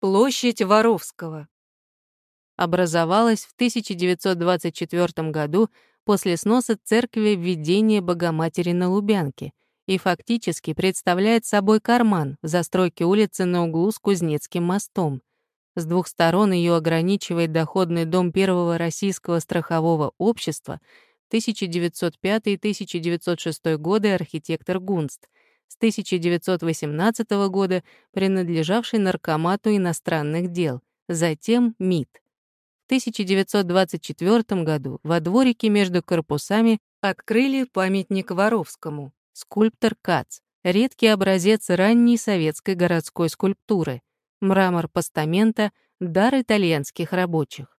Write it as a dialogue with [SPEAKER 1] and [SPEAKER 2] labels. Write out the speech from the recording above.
[SPEAKER 1] Площадь Воровского. Образовалась в 1924 году после сноса церкви введения Богоматери на Лубянке и фактически представляет собой карман в застройке улицы на углу с Кузнецким мостом. С двух сторон ее ограничивает доходный дом Первого российского страхового общества 1905-1906 годы архитектор Гунст — с 1918 года принадлежавший Наркомату иностранных дел, затем МИД. В 1924 году во дворике между корпусами открыли памятник Воровскому, скульптор Кац, редкий образец ранней советской городской скульптуры, мрамор постамента, дар итальянских рабочих.